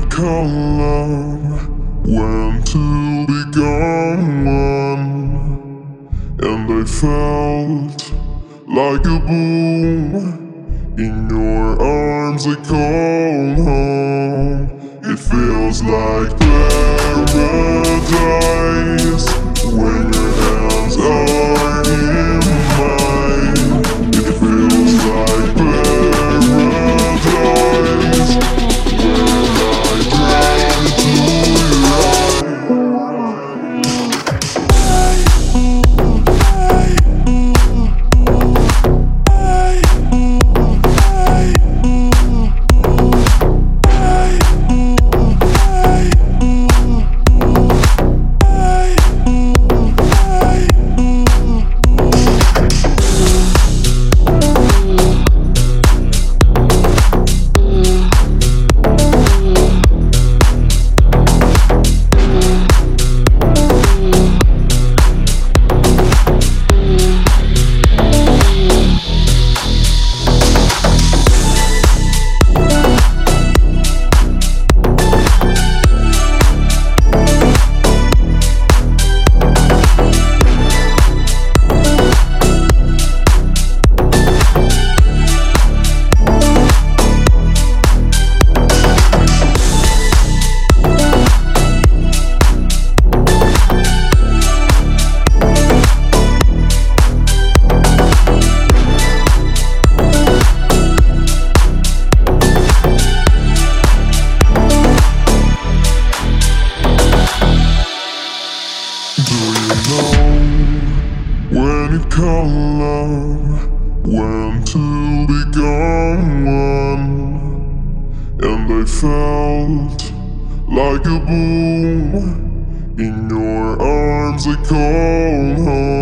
color when to become one, and I felt like a boom in your arms. I call home. It feels like color when to become one? And I felt like a boom in your arms. I call home.